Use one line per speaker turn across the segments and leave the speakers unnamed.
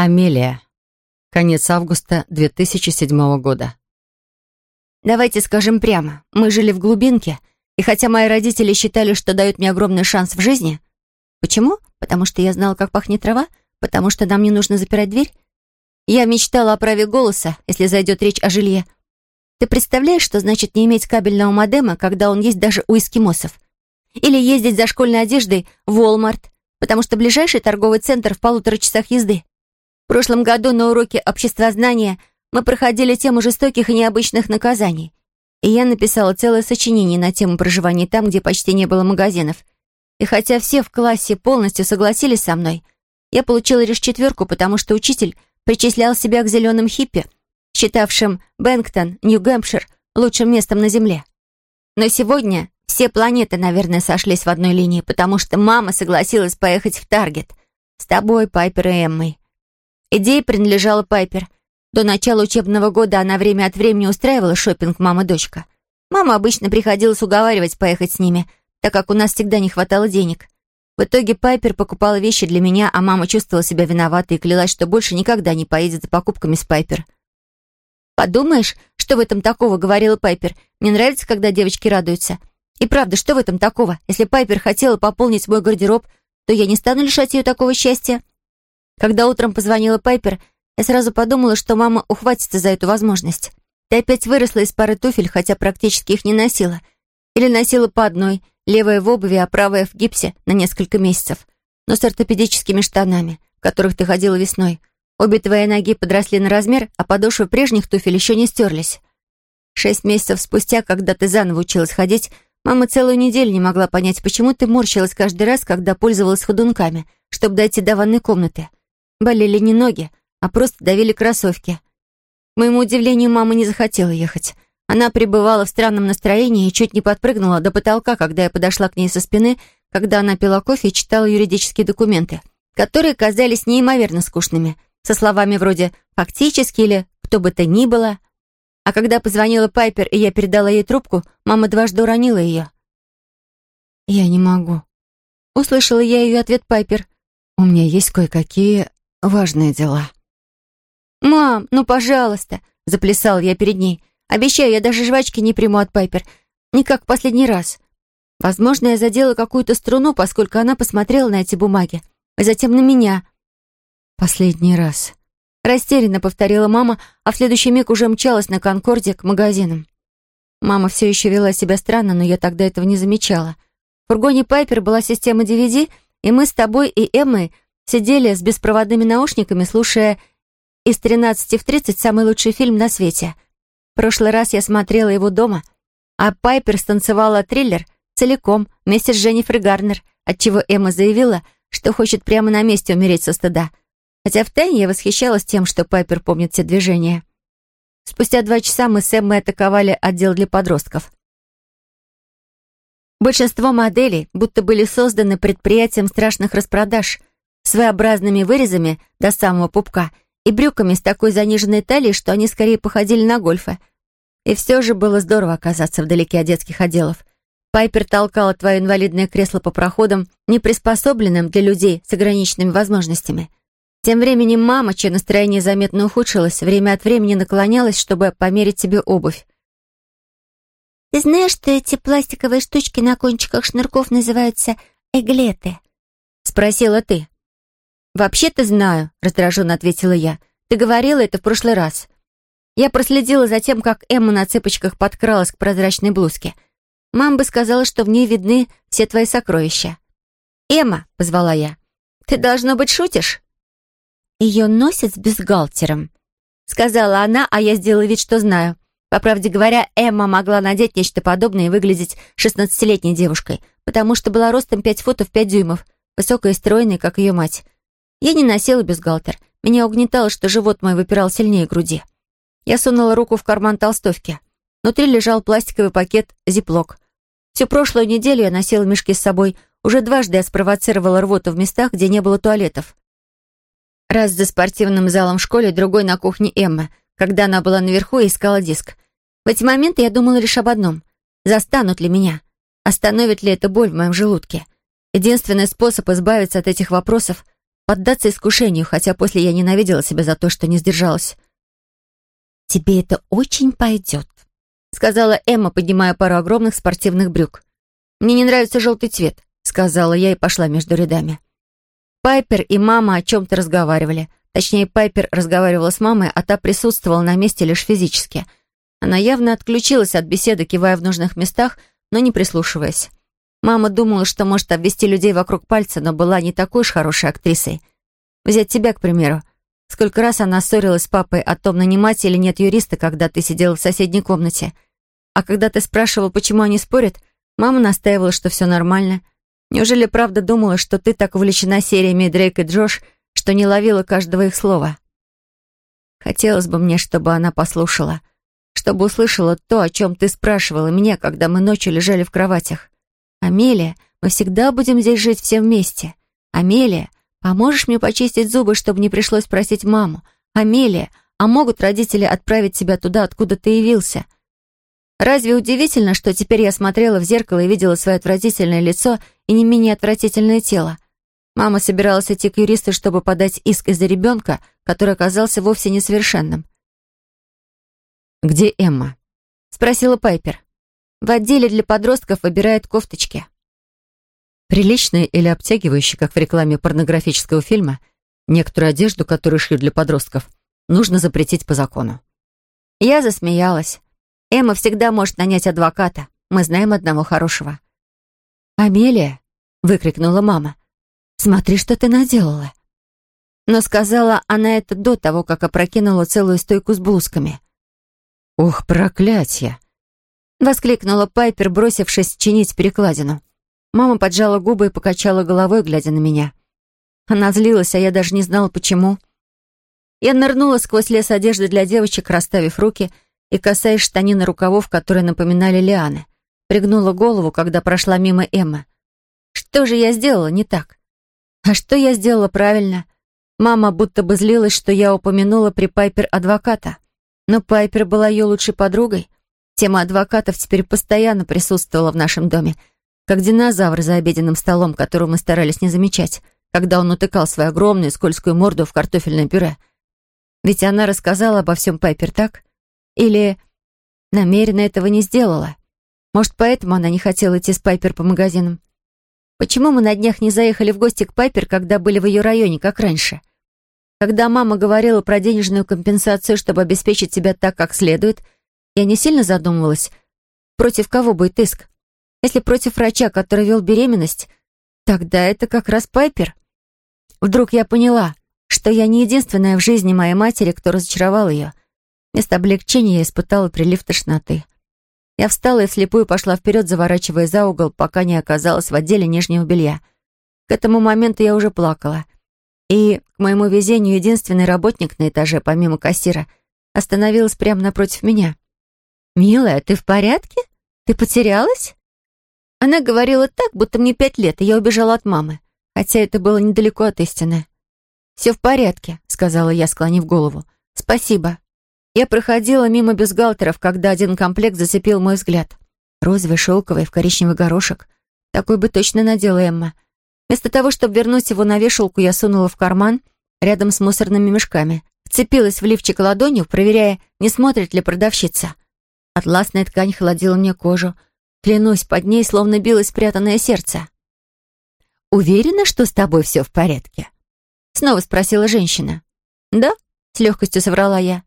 Амелия. Конец августа 2007 года.
Давайте скажем прямо, мы жили в глубинке, и хотя мои родители считали, что дают мне огромный шанс в жизни... Почему? Потому что я знала, как пахнет трава? Потому что нам не нужно запирать дверь? Я мечтала о праве голоса, если зайдет речь о жилье. Ты представляешь, что значит не иметь кабельного модема, когда он есть даже у эскимосов? Или ездить за школьной одеждой в Walmart, потому что ближайший торговый центр в полутора часах езды? В прошлом году на уроке обществознания мы проходили тему жестоких и необычных наказаний. И я написала целое сочинение на тему проживания там, где почти не было магазинов. И хотя все в классе полностью согласились со мной, я получила лишь четверку, потому что учитель причислял себя к зеленым хиппи, считавшим Бэнктон, Нью-Гэмпшир, лучшим местом на Земле. Но сегодня все планеты, наверное, сошлись в одной линии, потому что мама согласилась поехать в Таргет с тобой, Пайпер и Эммой. Идея принадлежала Пайпер. До начала учебного года она время от времени устраивала шопинг мама-дочка. Мама обычно приходилось уговаривать поехать с ними, так как у нас всегда не хватало денег. В итоге Пайпер покупала вещи для меня, а мама чувствовала себя виноватой и клялась, что больше никогда не поедет за покупками с Пайпер. «Подумаешь, что в этом такого?» — говорила Пайпер. «Мне нравится, когда девочки радуются. И правда, что в этом такого? Если Пайпер хотела пополнить мой гардероб, то я не стану лишать ее такого счастья». Когда утром позвонила Пайпер, я сразу подумала, что мама ухватится за эту возможность. Ты опять выросла из пары туфель, хотя практически их не носила. Или носила по одной, левая в обуви, а правая в гипсе на несколько месяцев. Но с ортопедическими штанами, в которых ты ходила весной. Обе твои ноги подросли на размер, а подошвы прежних туфель еще не стерлись. Шесть месяцев спустя, когда ты заново училась ходить, мама целую неделю не могла понять, почему ты морщилась каждый раз, когда пользовалась ходунками, чтобы дойти до ванной комнаты. Болели не ноги, а просто давили кроссовки. К моему удивлению, мама не захотела ехать. Она пребывала в странном настроении и чуть не подпрыгнула до потолка, когда я подошла к ней со спины, когда она пила кофе и читала юридические документы, которые казались неимоверно скучными, со словами вроде «фактически» или «кто бы то ни было». А когда позвонила Пайпер, и я передала ей трубку, мама дважды уронила ее. «Я не могу». Услышала я ее ответ Пайпер. «У меня есть кое-какие важные дела». «Мам, ну, пожалуйста!» — заплясал я перед ней. «Обещаю, я даже жвачки не приму от Пайпер. Никак в последний раз. Возможно, я задела какую-то струну, поскольку она посмотрела на эти бумаги, а затем на меня». «Последний раз», — растерянно повторила мама, а в следующий миг уже мчалась на «Конкорде» к магазинам. Мама все еще вела себя странно, но я тогда этого не замечала. В фургоне Пайпер была система DVD, и мы с тобой и Эммой сидели с беспроводными наушниками, слушая из 13 в 30 самый лучший фильм на свете. В прошлый раз я смотрела его дома, а Пайпер станцевала триллер целиком вместе с Дженнифер Гарнер, отчего Эмма заявила, что хочет прямо на месте умереть со стыда. Хотя в втайне я восхищалась тем, что Пайпер помнит все движения. Спустя два часа мы с Эммой атаковали отдел для подростков. Большинство моделей будто были созданы предприятием страшных распродаж — своеобразными вырезами до самого пупка и брюками с такой заниженной талией, что они скорее походили на гольфы. И все же было здорово оказаться вдалеке от детских отделов. Пайпер толкала твое инвалидное кресло по проходам, не приспособленным для людей с ограниченными возможностями. Тем временем мама, чье настроение заметно ухудшилось, время от времени наклонялась, чтобы померить себе обувь. «Ты знаешь, что эти пластиковые штучки на кончиках шнурков называются эглеты?» — спросила ты. «Вообще-то знаю», — раздраженно ответила я. «Ты говорила это в прошлый раз». Я проследила за тем, как Эмма на цепочках подкралась к прозрачной блузке. Мам бы сказала, что в ней видны все твои сокровища. «Эмма», — позвала я, — «ты, должно быть, шутишь?» «Ее носят с бюстгальтером», — сказала она, а я сделала вид, что знаю. По правде говоря, Эмма могла надеть нечто подобное и выглядеть шестнадцатилетней девушкой, потому что была ростом пять футов пять дюймов, высокая и стройная, как ее мать. Я не носила бюстгальтер. Меня угнетало, что живот мой выпирал сильнее груди. Я сунула руку в карман толстовки. Внутри лежал пластиковый пакет «Зиплок». Всю прошлую неделю я носила мешки с собой. Уже дважды я спровоцировала рвоту в местах, где не было туалетов. Раз за спортивным залом в школе, другой на кухне Эммы, когда она была наверху и искала диск. В эти моменты я думала лишь об одном. Застанут ли меня? Остановит ли эта боль в моем желудке? Единственный способ избавиться от этих вопросов — поддаться искушению, хотя после я ненавидела себя за то, что не сдержалась. «Тебе это очень пойдет», — сказала Эмма, поднимая пару огромных спортивных брюк. «Мне не нравится желтый цвет», — сказала я и пошла между рядами. Пайпер и мама о чем-то разговаривали. Точнее, Пайпер разговаривала с мамой, а та присутствовала на месте лишь физически. Она явно отключилась от беседы, кивая в нужных местах, но не прислушиваясь. Мама думала, что может обвести людей вокруг пальца, но была не такой уж хорошей актрисой. Взять тебя, к примеру. Сколько раз она ссорилась с папой о том, нанимать или нет юриста, когда ты сидела в соседней комнате. А когда ты спрашивал, почему они спорят, мама настаивала, что все нормально. Неужели правда думала, что ты так увлечена сериями Дрейк и Джош, что не ловила каждого их слова? Хотелось бы мне, чтобы она послушала, чтобы услышала то, о чем ты спрашивала меня, когда мы ночью лежали в кроватях. «Амелия, мы всегда будем здесь жить все вместе. Амелия, поможешь мне почистить зубы, чтобы не пришлось просить маму? Амелия, а могут родители отправить тебя туда, откуда ты явился?» Разве удивительно, что теперь я смотрела в зеркало и видела свое отвратительное лицо и не менее отвратительное тело? Мама собиралась идти к юристу, чтобы подать иск из-за ребенка, который оказался вовсе несовершенным.
«Где Эмма?»
— спросила Пайпер. В отделе для подростков выбирают кофточки.
Приличные или обтягивающие, как в рекламе порнографического фильма, некоторую одежду, которую шьют для подростков, нужно запретить по закону.
Я засмеялась. Эмма всегда может нанять адвоката. Мы знаем одного хорошего.
«Амелия!» — выкрикнула мама. «Смотри, что ты наделала!»
Но сказала она это до того, как опрокинула целую стойку с блузками.
Ух, проклятье!»
— воскликнула Пайпер, бросившись чинить перекладину. Мама поджала губы и покачала головой, глядя на меня. Она злилась, а я даже не знала, почему. Я нырнула сквозь лес одежды для девочек, расставив руки и касаясь штанины рукавов, которые напоминали лианы. Пригнула голову, когда прошла мимо Эммы. Что же я сделала не так? А что я сделала правильно? Мама будто бы злилась, что я упомянула при Пайпер адвоката. Но Пайпер была ее лучшей подругой — Тема адвокатов теперь постоянно присутствовала в нашем доме, как динозавр за обеденным столом, которого мы старались не замечать, когда он утыкал свою огромную скользкую морду в картофельное пюре. Ведь она рассказала обо всем Пайпер, так? Или намеренно этого не сделала? Может, поэтому она не хотела идти с Пайпер по магазинам? Почему мы на днях не заехали в гости к Пайпер, когда были в ее районе, как раньше? Когда мама говорила про денежную компенсацию, чтобы обеспечить себя так, как следует — я не сильно задумывалась, против кого будет иск. Если против врача, который вел беременность, тогда это как раз Пайпер. Вдруг я поняла, что я не единственная в жизни моей матери, кто разочаровал ее. Вместо облегчения я испытала прилив тошноты. Я встала и вслепую пошла вперед, заворачивая за угол, пока не оказалась в отделе нижнего белья. К этому моменту я уже плакала. И, к моему везению, единственный работник на этаже, помимо кассира, остановилась прямо напротив меня — «Милая, ты в порядке? Ты потерялась?» Она говорила так, будто мне пять лет, и я убежала от мамы, хотя это было недалеко от истины. «Все в порядке», — сказала я, склонив голову. «Спасибо». Я проходила мимо бюстгальтеров, когда один комплект зацепил мой взгляд. Розовый, шелковый, в коричневый горошек. Такой бы точно надела Эмма. Вместо того, чтобы вернуть его на вешалку, я сунула в карман рядом с мусорными мешками. Вцепилась в лифчик ладонью, проверяя, не смотрит ли продавщица. Атласная ткань холодила мне кожу. Клянусь, под ней словно билось спрятанное сердце. «Уверена, что с тобой все в порядке?» Снова спросила женщина. «Да», — с легкостью соврала я.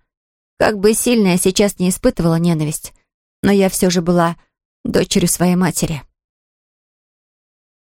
Как бы сильно я сейчас не испытывала ненависть, но я все же была дочерью своей матери.